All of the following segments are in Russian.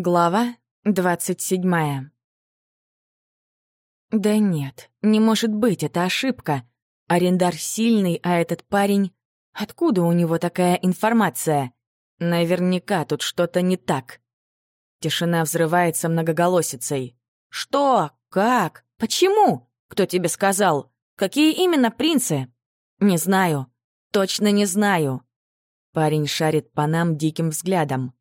Глава двадцать седьмая. Да нет, не может быть, это ошибка. Арендар сильный, а этот парень... Откуда у него такая информация? Наверняка тут что-то не так. Тишина взрывается многоголосицей. «Что? Как? Почему? Кто тебе сказал? Какие именно принцы?» «Не знаю. Точно не знаю». Парень шарит по нам диким взглядом.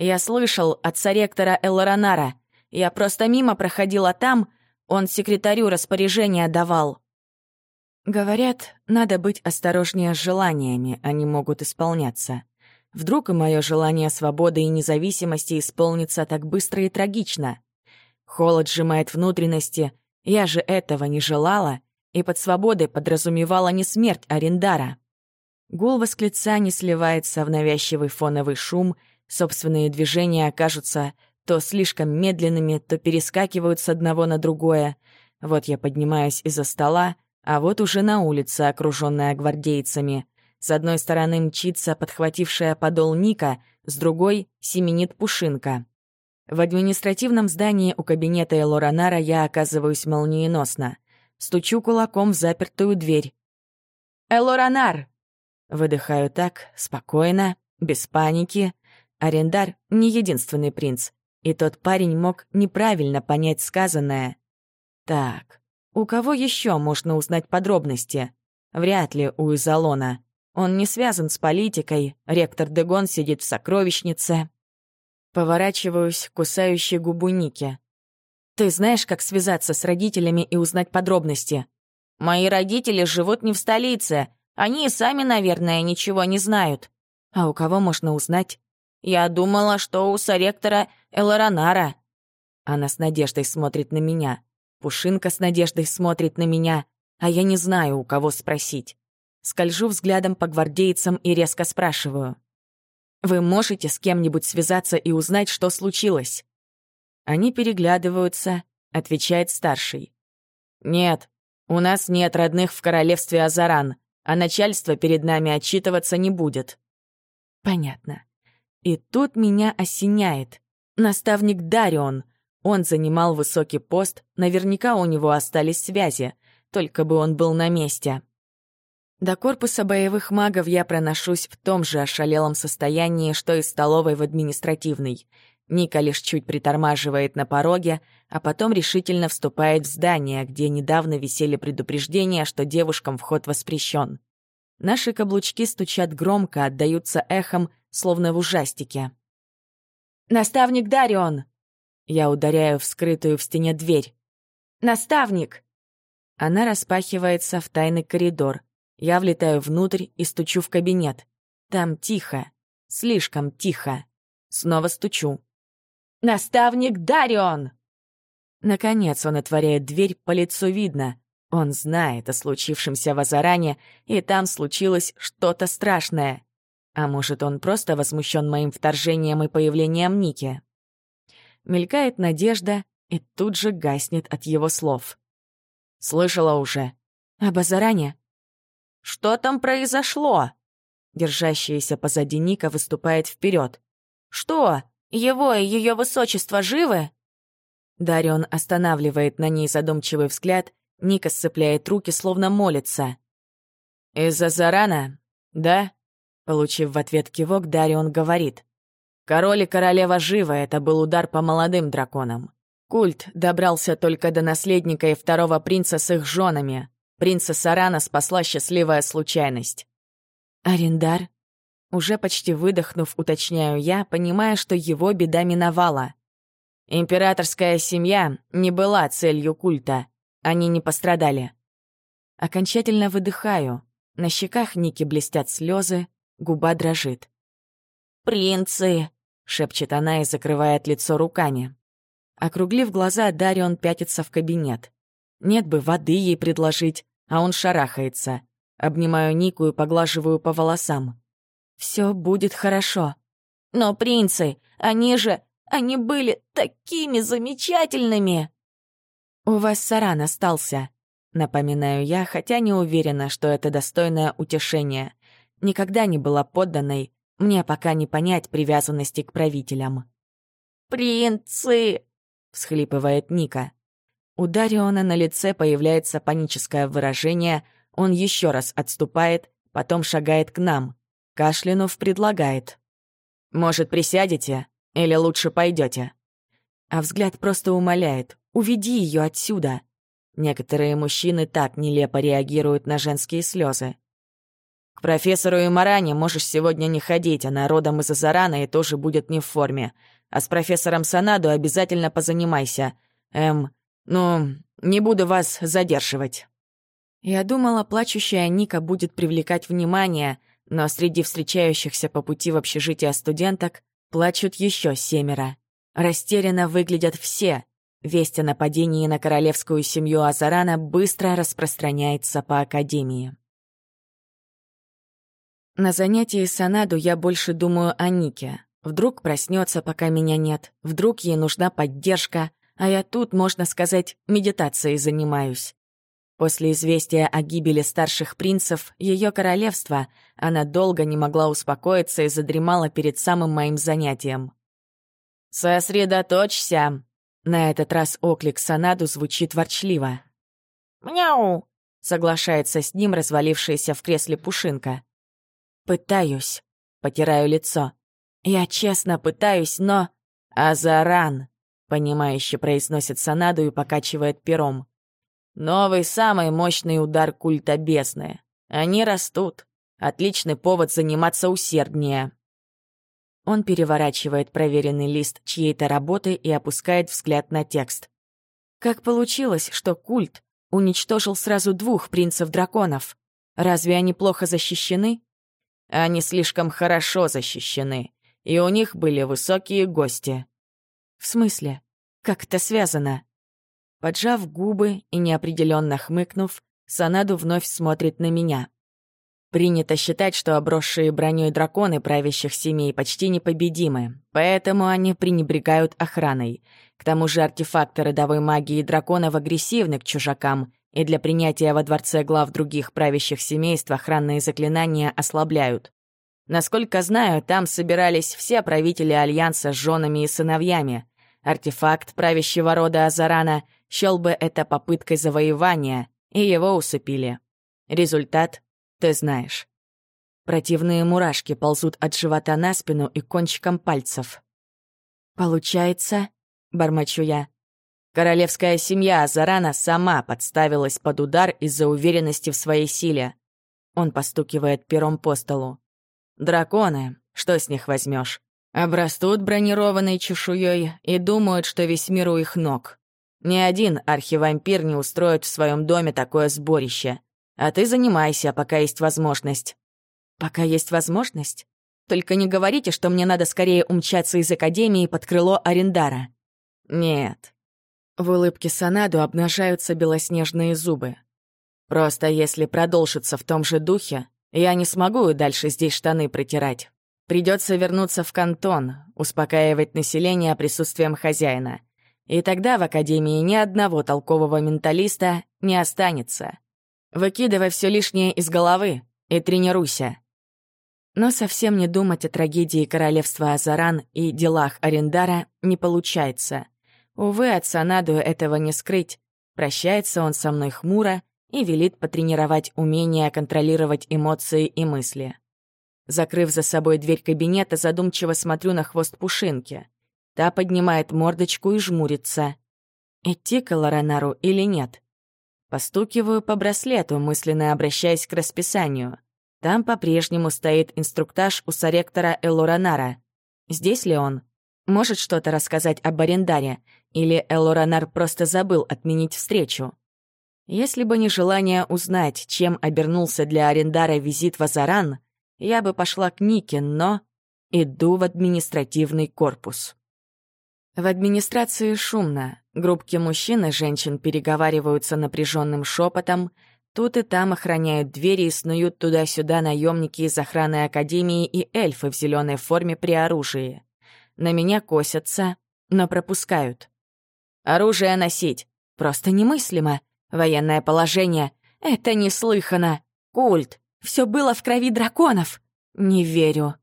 Я слышал от соректора Элоранара. Я просто мимо проходила там, он секретарю распоряжение давал. Говорят, надо быть осторожнее с желаниями, они могут исполняться. Вдруг и мое желание свободы и независимости исполнится так быстро и трагично. Холод сжимает внутренности, я же этого не желала, и под свободой подразумевала не смерть Арендара. Гул восклицаний сливается в навязчивый фоновый шум — Собственные движения окажутся то слишком медленными, то перескакивают с одного на другое. Вот я поднимаюсь из-за стола, а вот уже на улице, окружённая гвардейцами. С одной стороны мчится подхватившая подол Ника, с другой — семенит Пушинка. В административном здании у кабинета Элоранара я оказываюсь молниеносно. Стучу кулаком в запертую дверь. «Элоранар!» Выдыхаю так, спокойно, без паники, Арендар — не единственный принц, и тот парень мог неправильно понять сказанное. Так, у кого еще можно узнать подробности? Вряд ли у Изолона. Он не связан с политикой, ректор Дегон сидит в сокровищнице. Поворачиваюсь кусающей губу Нике. «Ты знаешь, как связаться с родителями и узнать подробности?» «Мои родители живут не в столице. Они и сами, наверное, ничего не знают». «А у кого можно узнать?» Я думала, что у соректора Элоранара». Она с надеждой смотрит на меня. Пушинка с надеждой смотрит на меня, а я не знаю, у кого спросить. Скольжу взглядом по гвардейцам и резко спрашиваю. «Вы можете с кем-нибудь связаться и узнать, что случилось?» Они переглядываются, отвечает старший. «Нет, у нас нет родных в королевстве Азаран, а начальство перед нами отчитываться не будет». «Понятно. И тут меня осеняет. Наставник Дарион. Он занимал высокий пост, наверняка у него остались связи, только бы он был на месте. До корпуса боевых магов я проношусь в том же ошалелом состоянии, что и столовой в административной. Ника лишь чуть притормаживает на пороге, а потом решительно вступает в здание, где недавно висели предупреждения, что девушкам вход воспрещен. Наши каблучки стучат громко, отдаются эхом, словно в ужастике. «Наставник Дарион!» Я ударяю в скрытую в стене дверь. «Наставник!» Она распахивается в тайный коридор. Я влетаю внутрь и стучу в кабинет. Там тихо. Слишком тихо. Снова стучу. «Наставник Дарион!» Наконец он отворяет дверь, по лицу видно. Он знает о случившемся в Азаране, и там случилось что-то страшное. А может, он просто возмущен моим вторжением и появлением Ники? Мелькает надежда и тут же гаснет от его слов. «Слышала уже. Об Азаране?» «Что там произошло?» Держащаяся позади Ника выступает вперед. «Что? Его и ее высочество живы?» Дарион останавливает на ней задумчивый взгляд, Ника сцепляет руки, словно молится. «Из-за Зарана? Да?» Получив в ответ кивок, Дарион говорит. «Король и королева живы, это был удар по молодым драконам. Культ добрался только до наследника и второго принца с их женами. Принца Сарана спасла счастливая случайность». «Арендар?» Уже почти выдохнув, уточняю я, понимая, что его беда миновала. Императорская семья не была целью культа. Они не пострадали. Окончательно выдыхаю. На щеках Ники блестят слезы, Губа дрожит. «Принцы!» — шепчет она и закрывает лицо руками. Округлив глаза, Дарион пятится в кабинет. Нет бы воды ей предложить, а он шарахается. Обнимаю Нику и поглаживаю по волосам. Все будет хорошо. Но принцы, они же, они были такими замечательными. У вас Саран остался, напоминаю я, хотя не уверена, что это достойное утешение. Никогда не была подданной, мне пока не понять привязанности к правителям. «Принцы!» — всхлипывает Ника. У Дариона на лице появляется паническое выражение, он еще раз отступает, потом шагает к нам. Кашлянув предлагает. «Может, присядете? Или лучше пойдете?» А взгляд просто умоляет. «Уведи ее отсюда!» Некоторые мужчины так нелепо реагируют на женские слезы. «К профессору Имаране можешь сегодня не ходить, она родом из Азарана и тоже будет не в форме. А с профессором Санаду обязательно позанимайся. Эм, ну, не буду вас задерживать». Я думала, плачущая Ника будет привлекать внимание, но среди встречающихся по пути в общежитие студенток плачут еще семеро. Растерянно выглядят все. Весть о нападении на королевскую семью Азарана быстро распространяется по Академии. На занятии Санаду я больше думаю о Нике. Вдруг проснется, пока меня нет. Вдруг ей нужна поддержка, а я тут, можно сказать, медитацией занимаюсь. После известия о гибели старших принцев ее королевства она долго не могла успокоиться и задремала перед самым моим занятием. «Сосредоточься!» На этот раз оклик Санаду звучит ворчливо. «Мяу!» — соглашается с ним развалившаяся в кресле Пушинка. «Пытаюсь», — потираю лицо. «Я честно пытаюсь, но...» «Азаран!» понимающе произносит Санаду и покачивает пером. Новый самый мощный удар культа бесны. Они растут. Отличный повод заниматься усерднее. Он переворачивает проверенный лист чьей-то работы и опускает взгляд на текст. Как получилось, что культ уничтожил сразу двух принцев-драконов? Разве они плохо защищены? Они слишком хорошо защищены, и у них были высокие гости. В смысле? Как это связано? Поджав губы и неопределенно хмыкнув, Санаду вновь смотрит на меня. Принято считать, что обросшие броней драконы правящих семей почти непобедимы, поэтому они пренебрегают охраной. К тому же артефакты родовой магии драконов агрессивны к чужакам, и для принятия во дворце глав других правящих семейств охранные заклинания ослабляют. Насколько знаю, там собирались все правители Альянса с женами и сыновьями. Артефакт правящего рода Азарана счел бы это попыткой завоевания, и его усыпили. Результат ты знаешь. Противные мурашки ползут от живота на спину и кончиком пальцев. «Получается», — бормочу я, Королевская семья Азарана сама подставилась под удар из-за уверенности в своей силе. Он постукивает пером по столу. Драконы, что с них возьмешь? Обрастут бронированной чешуей и думают, что весь мир у их ног. Ни один архивампир не устроит в своем доме такое сборище. А ты занимайся, пока есть возможность. Пока есть возможность? Только не говорите, что мне надо скорее умчаться из Академии под крыло Арендара. Нет. В улыбке Санаду обнажаются белоснежные зубы. Просто если продолжится в том же духе, я не смогу и дальше здесь штаны протирать. Придется вернуться в кантон, успокаивать население присутствием хозяина. И тогда в Академии ни одного толкового менталиста не останется. Выкидывай все лишнее из головы и тренируйся. Но совсем не думать о трагедии королевства Азаран и делах Арендара не получается. Увы, от Санаду этого не скрыть. Прощается он со мной хмуро и велит потренировать умение контролировать эмоции и мысли. Закрыв за собой дверь кабинета, задумчиво смотрю на хвост Пушинки. Та поднимает мордочку и жмурится. Идти к Лоранару или нет? Постукиваю по браслету, мысленно обращаясь к расписанию. Там по-прежнему стоит инструктаж у соректора Элоранара. Здесь ли он? Может что-то рассказать об Арендаре? Или Элоранар просто забыл отменить встречу? Если бы не желание узнать, чем обернулся для Арендара визит в Азаран, я бы пошла к Нике, но иду в административный корпус. В администрации шумно. Группки мужчин и женщин переговариваются напряженным шепотом. Тут и там охраняют двери и снуют туда-сюда наемники из охраны Академии и эльфы в зеленой форме при оружии. На меня косятся, но пропускают. Оружие носить. Просто немыслимо. Военное положение — это неслыханно. Культ. Все было в крови драконов. Не верю.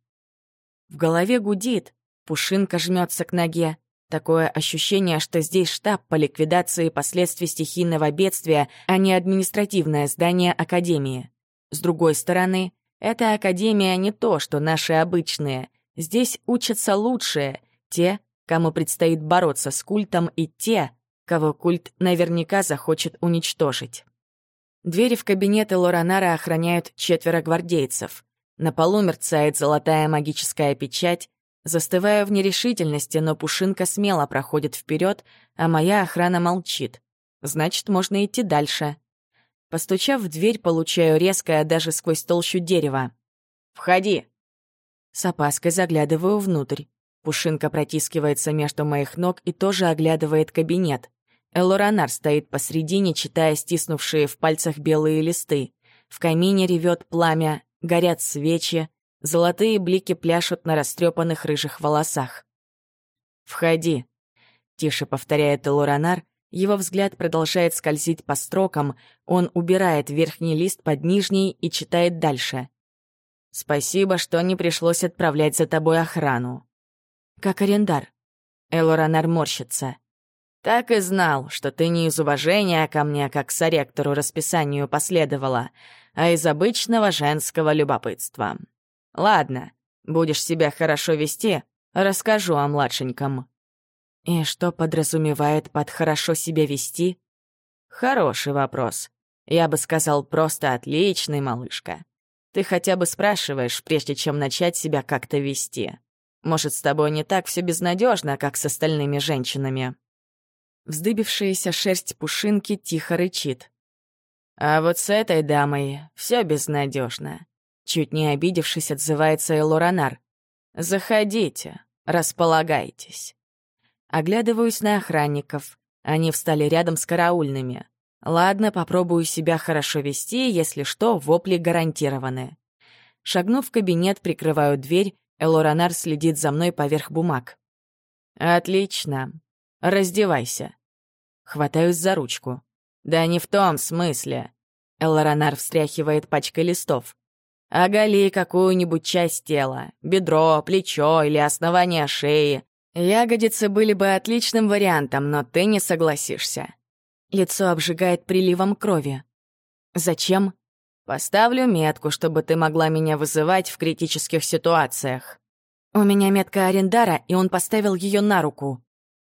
В голове гудит. Пушинка жмется к ноге. Такое ощущение, что здесь штаб по ликвидации последствий стихийного бедствия, а не административное здание Академии. С другой стороны, эта Академия не то, что наши обычные. Здесь учатся лучшие, те, кому предстоит бороться с культом, и те, кого культ наверняка захочет уничтожить. Двери в кабинеты Лоранара охраняют четверо гвардейцев. На полу мерцает золотая магическая печать, Застываю в нерешительности, но Пушинка смело проходит вперед, а моя охрана молчит. Значит, можно идти дальше. Постучав в дверь, получаю резкое даже сквозь толщу дерева. «Входи!» С опаской заглядываю внутрь. Пушинка протискивается между моих ног и тоже оглядывает кабинет. Элоранар стоит посредине, читая стиснувшие в пальцах белые листы. В камине ревет пламя, горят свечи, Золотые блики пляшут на растрепанных рыжих волосах. «Входи», — тише повторяет Элоранар, его взгляд продолжает скользить по строкам, он убирает верхний лист под нижний и читает дальше. «Спасибо, что не пришлось отправлять за тобой охрану». «Как арендар». Элоранар морщится. «Так и знал, что ты не из уважения ко мне, как соректору расписанию последовала, а из обычного женского любопытства. Ладно, будешь себя хорошо вести, расскажу о младшеньком». «И что подразумевает под «хорошо себя вести»?» «Хороший вопрос. Я бы сказал, просто отличный, малышка. Ты хотя бы спрашиваешь, прежде чем начать себя как-то вести. Может, с тобой не так все безнадежно, как с остальными женщинами?» Вздыбившаяся шерсть пушинки тихо рычит. «А вот с этой дамой все безнадежно. Чуть не обидевшись, отзывается Элоранар. «Заходите, располагайтесь». Оглядываюсь на охранников. Они встали рядом с караульными. Ладно, попробую себя хорошо вести, если что, вопли гарантированы. Шагнув в кабинет, прикрываю дверь, Элоранар следит за мной поверх бумаг. «Отлично. Раздевайся». Хватаюсь за ручку. «Да не в том смысле». Элоранар встряхивает пачкой листов. Оголи какую-нибудь часть тела, бедро, плечо или основание шеи. Ягодицы были бы отличным вариантом, но ты не согласишься. Лицо обжигает приливом крови. Зачем? Поставлю метку, чтобы ты могла меня вызывать в критических ситуациях. У меня метка Арендара, и он поставил ее на руку.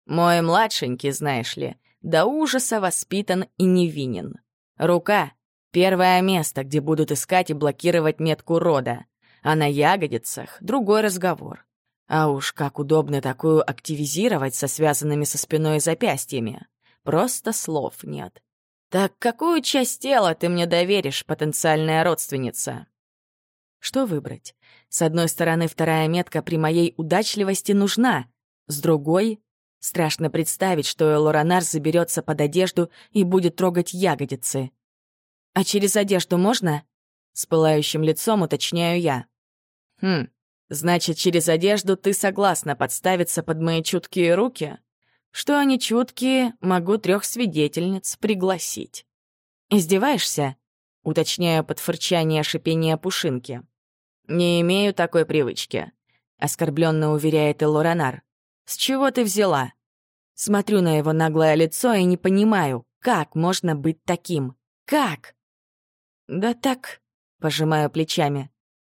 Мой младшенький, знаешь ли, до ужаса воспитан и невинен. Рука Первое место, где будут искать и блокировать метку рода. А на ягодицах — другой разговор. А уж как удобно такую активизировать со связанными со спиной запястьями. Просто слов нет. Так какую часть тела ты мне доверишь, потенциальная родственница? Что выбрать? С одной стороны, вторая метка при моей удачливости нужна. С другой — страшно представить, что Элоранар заберется под одежду и будет трогать ягодицы. «А через одежду можно?» С пылающим лицом уточняю я. «Хм, значит, через одежду ты согласна подставиться под мои чуткие руки? Что они чуткие, могу трех свидетельниц пригласить». «Издеваешься?» — уточняю под фырчание шипения пушинки. «Не имею такой привычки», — оскорбленно уверяет Элоранар. «С чего ты взяла?» Смотрю на его наглое лицо и не понимаю, как можно быть таким. Как? «Да так», — пожимаю плечами.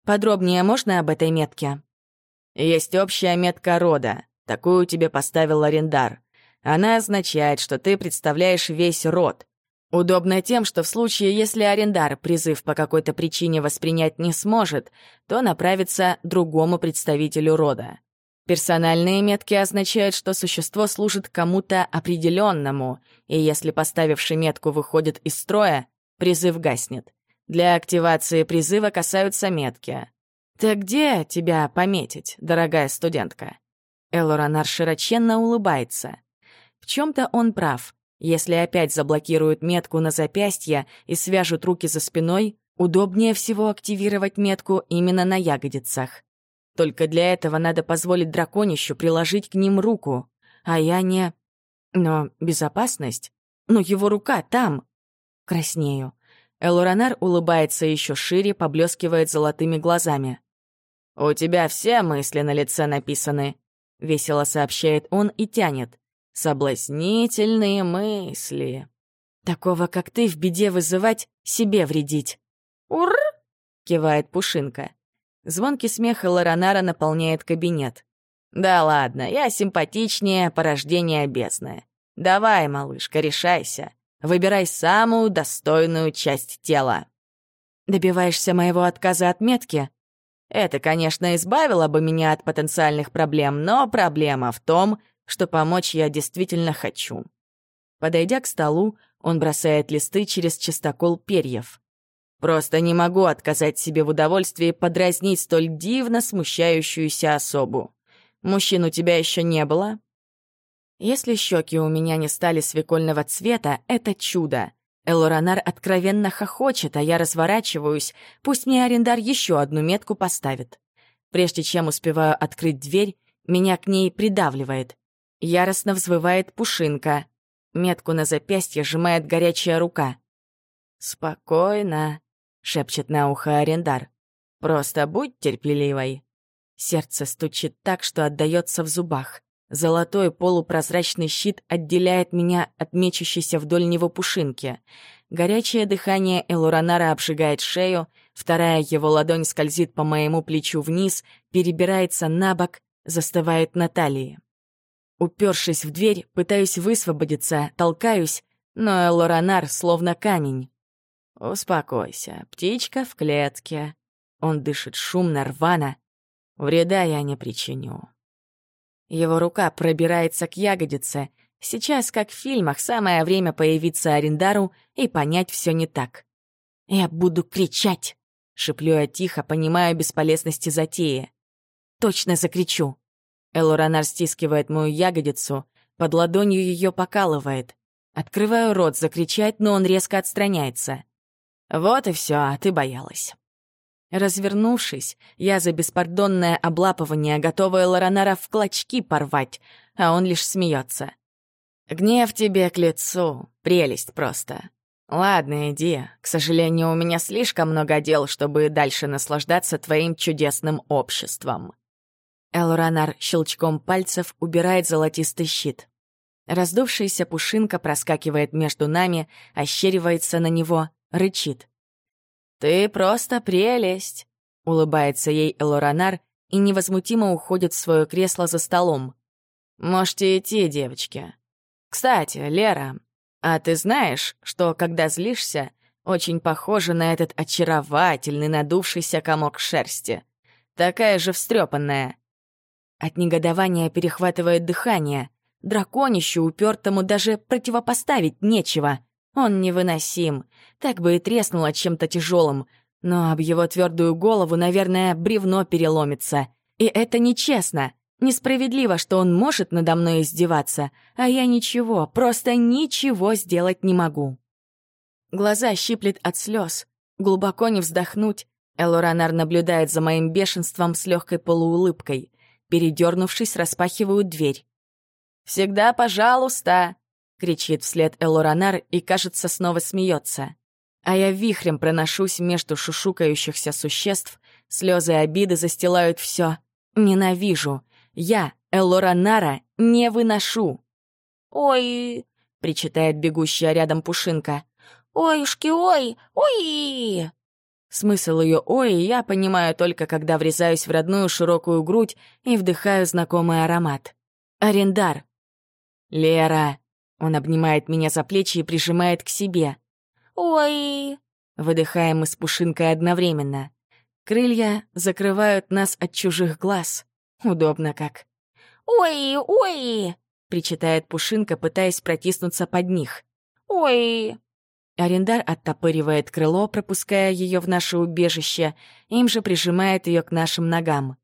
«Подробнее можно об этой метке?» «Есть общая метка рода. Такую тебе поставил арендар. Она означает, что ты представляешь весь род. Удобно тем, что в случае, если арендар призыв по какой-то причине воспринять не сможет, то направится другому представителю рода. Персональные метки означают, что существо служит кому-то определенному, и если поставивший метку выходит из строя, призыв гаснет. Для активации призыва касаются метки. «Так где тебя пометить, дорогая студентка?» Элоранар широченно улыбается. В чем-то он прав. Если опять заблокируют метку на запястье и свяжут руки за спиной, удобнее всего активировать метку именно на ягодицах. Только для этого надо позволить драконищу приложить к ним руку. А я не... Но безопасность? Но его рука там. Краснею. Элоранар улыбается еще шире, поблескивает золотыми глазами. «У тебя все мысли на лице написаны. — весело сообщает он и тянет. «Соблазнительные мысли». Такого, как ты, в беде вызывать, себе вредить. «Ур!» — кивает Пушинка. Звонкий смех Лоранара наполняет кабинет. «Да ладно, я симпатичнее порождение бездны. Давай, малышка, решайся. Выбирай самую достойную часть тела». «Добиваешься моего отказа от метки?» Это, конечно, избавило бы меня от потенциальных проблем, но проблема в том, что помочь я действительно хочу. Подойдя к столу, он бросает листы через чистокол перьев. Просто не могу отказать себе в удовольствии подразнить столь дивно смущающуюся особу. Мужчин у тебя еще не было? Если щеки у меня не стали свекольного цвета, это чудо. Элоранар откровенно хохочет, а я разворачиваюсь, пусть мне арендар еще одну метку поставит. Прежде чем успеваю открыть дверь, меня к ней придавливает. Яростно взвывает пушинка. Метку на запястье сжимает горячая рука. «Спокойно», — шепчет на ухо арендар. «Просто будь терпеливой». Сердце стучит так, что отдаётся в зубах. Золотой полупрозрачный щит отделяет меня от мечущейся вдоль него пушинки. Горячее дыхание Элуранара обжигает шею, вторая его ладонь скользит по моему плечу вниз, перебирается на бок, застывает на талии. Упершись в дверь, пытаюсь высвободиться, толкаюсь, но Элоранар словно камень. «Успокойся, птичка в клетке». Он дышит шумно, рвано. Вреда я не причиню. Его рука пробирается к ягодице. Сейчас, как в фильмах, самое время появиться Арендару и понять все не так. «Я буду кричать!» — шеплю я тихо, понимаю бесполезности затеи. «Точно закричу!» Элоранар стискивает мою ягодицу, под ладонью ее покалывает. Открываю рот закричать, но он резко отстраняется. «Вот и все, а ты боялась». Развернувшись, я за беспардонное облапывание готова Лоранара в клочки порвать, а он лишь смеется. «Гнев тебе к лицу, прелесть просто. Ладно, иди. К сожалению, у меня слишком много дел, чтобы дальше наслаждаться твоим чудесным обществом». Элоранар щелчком пальцев убирает золотистый щит. Раздувшаяся пушинка проскакивает между нами, ощеривается на него, рычит. «Ты просто прелесть!» — улыбается ей Элоранар и невозмутимо уходит в свое кресло за столом. «Можете идти, девочки. Кстати, Лера, а ты знаешь, что, когда злишься, очень похоже на этот очаровательный надувшийся комок шерсти? Такая же встрепанная. От негодования перехватывает дыхание. Драконищу упертому даже противопоставить нечего. Он невыносим. Так бы и треснуло чем-то тяжелым. Но об его твердую голову, наверное, бревно переломится. И это нечестно. Несправедливо, что он может надо мной издеваться, а я ничего, просто ничего сделать не могу. Глаза щиплет от слез. Глубоко не вздохнуть. Элоранар наблюдает за моим бешенством с легкой полуулыбкой. Передернувшись, распахивают дверь. «Всегда пожалуйста!» — кричит вслед Элоранар и, кажется, снова смеется. А я вихрем проношусь между шушукающихся существ, слезы обиды застилают все. Ненавижу. Я, Элоранара, не выношу. «Ой!» — причитает бегущая рядом Пушинка. «Ой-шки, ой! Ой!» Смысл ее «ой» я понимаю только, когда врезаюсь в родную широкую грудь и вдыхаю знакомый аромат. Арендар. «Лера!» Он обнимает меня за плечи и прижимает к себе. «Ой!» Выдыхаем мы с Пушинкой одновременно. Крылья закрывают нас от чужих глаз. Удобно как. «Ой, ой!» — причитает Пушинка, пытаясь протиснуться под них. «Ой!» Арендар оттопыривает крыло, пропуская ее в наше убежище, им же прижимает ее к нашим ногам.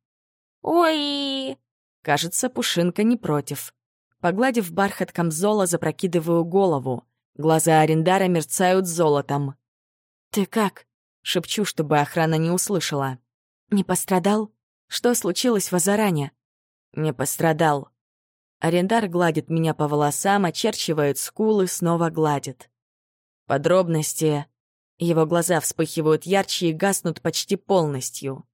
«Ой!» Кажется, Пушинка не против. Погладив бархат камзола, запрокидываю голову. Глаза Арендара мерцают золотом. «Ты как?» — шепчу, чтобы охрана не услышала. «Не пострадал? Что случилось в Азаране?» «Не пострадал». Арендар гладит меня по волосам, очерчивает скулы, снова гладит. Подробности. Его глаза вспыхивают ярче и гаснут почти полностью.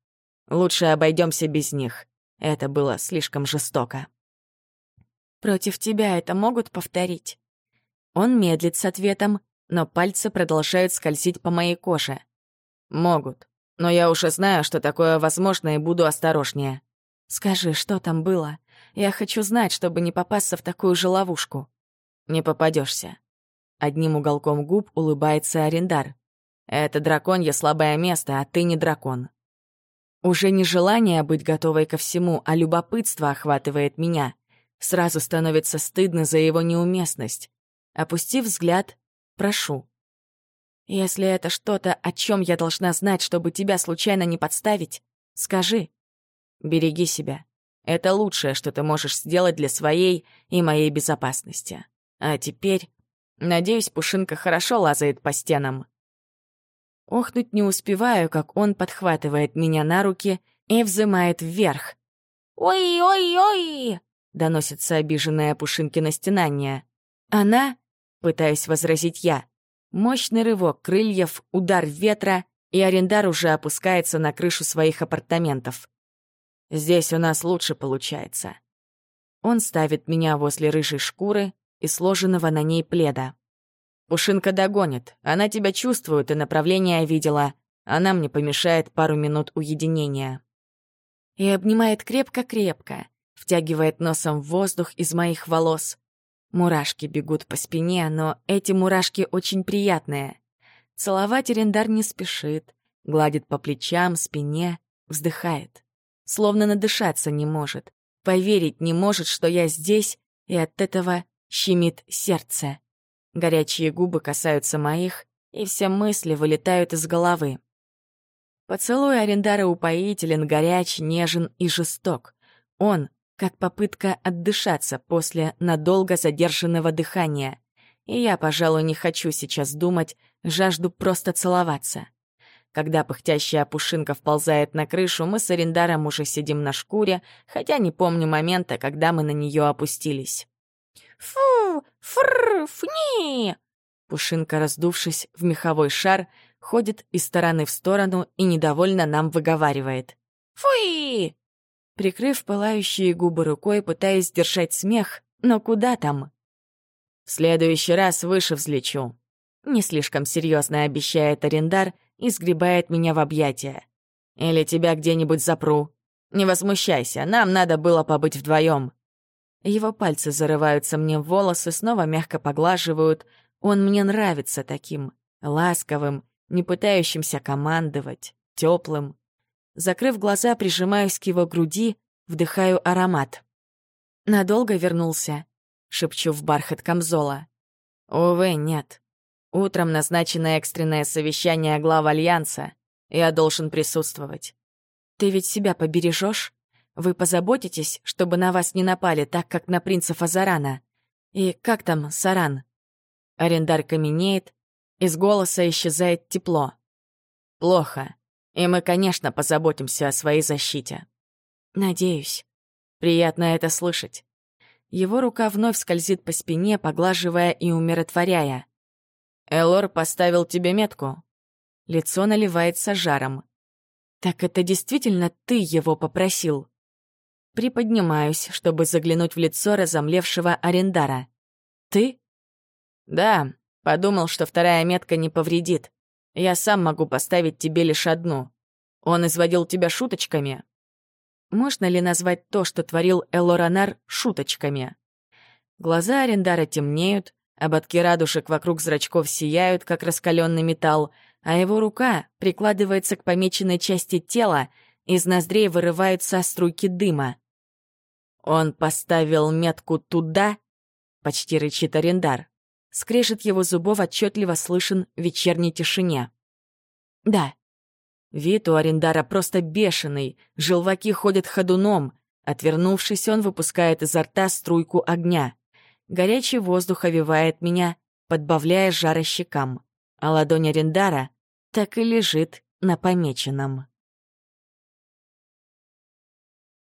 Лучше обойдемся без них. Это было слишком жестоко. «Против тебя это могут повторить?» Он медлит с ответом, но пальцы продолжают скользить по моей коже. «Могут. Но я уже знаю, что такое возможно, и буду осторожнее». «Скажи, что там было? Я хочу знать, чтобы не попасться в такую же ловушку». «Не попадешься. Одним уголком губ улыбается Арендар. «Это драконье слабое место, а ты не дракон». Уже не желание быть готовой ко всему, а любопытство охватывает меня. Сразу становится стыдно за его неуместность. Опустив взгляд, прошу. «Если это что-то, о чем я должна знать, чтобы тебя случайно не подставить, скажи. Береги себя. Это лучшее, что ты можешь сделать для своей и моей безопасности. А теперь, надеюсь, Пушинка хорошо лазает по стенам». Охнуть не успеваю, как он подхватывает меня на руки и взымает вверх. «Ой-ой-ой!» — доносится обиженное Пушинкино стенание. «Она?» — пытаюсь возразить я. Мощный рывок крыльев, удар ветра, и арендар уже опускается на крышу своих апартаментов. Здесь у нас лучше получается. Он ставит меня возле рыжей шкуры и сложенного на ней пледа. Пушинка догонит. Она тебя чувствует и направление видела. Она мне помешает пару минут уединения. И обнимает крепко-крепко, втягивает носом в воздух из моих волос. Мурашки бегут по спине, но эти мурашки очень приятные. Целовать Эрендар не спешит, гладит по плечам, спине, вздыхает. Словно надышаться не может, поверить не может, что я здесь, и от этого щемит сердце. Горячие губы касаются моих, и все мысли вылетают из головы. Поцелуй Арендара упоителен, горяч, нежен и жесток. Он — как попытка отдышаться после надолго задержанного дыхания. И я, пожалуй, не хочу сейчас думать, жажду просто целоваться. Когда пыхтящая пушинка вползает на крышу, мы с Арендаром уже сидим на шкуре, хотя не помню момента, когда мы на нее опустились. «Фу! Фрр! Фни!» Пушинка, раздувшись в меховой шар, ходит из стороны в сторону и недовольно нам выговаривает. «Фуи!» Прикрыв пылающие губы рукой, пытаясь держать смех, но куда там? «В следующий раз выше взлечу», — не слишком серьезно обещает арендар и сгребает меня в объятия. «Или тебя где-нибудь запру. Не возмущайся, нам надо было побыть вдвоем. Его пальцы зарываются мне в волосы, снова мягко поглаживают. Он мне нравится таким, ласковым, не пытающимся командовать, теплым. Закрыв глаза, прижимаюсь к его груди, вдыхаю аромат. «Надолго вернулся?» — шепчу в бархат камзола. «Увы, нет. Утром назначено экстренное совещание глав Альянса. Я должен присутствовать. Ты ведь себя побережешь? Вы позаботитесь, чтобы на вас не напали так, как на принца Фазарана? И как там Саран?» Арендар каменеет, из голоса исчезает тепло. «Плохо. И мы, конечно, позаботимся о своей защите». «Надеюсь. Приятно это слышать». Его рука вновь скользит по спине, поглаживая и умиротворяя. «Элор поставил тебе метку». Лицо наливается жаром. «Так это действительно ты его попросил?» Приподнимаюсь, чтобы заглянуть в лицо разомлевшего арендара. «Ты?» «Да, подумал, что вторая метка не повредит. Я сам могу поставить тебе лишь одну. Он изводил тебя шуточками?» Можно ли назвать то, что творил Элоранар, шуточками? Глаза арендара темнеют, ободки радужек вокруг зрачков сияют, как раскаленный металл, а его рука прикладывается к помеченной части тела, из ноздрей вырываются струйки дыма. «Он поставил метку туда?» — почти рычит арендар. Скрежет его зубов отчетливо слышен в вечерней тишине. «Да». Вид у арендара просто бешеный, желваки ходят ходуном. Отвернувшись, он выпускает изо рта струйку огня. Горячий воздух овивает меня, подбавляя жара щекам, а ладонь арендара так и лежит на помеченном.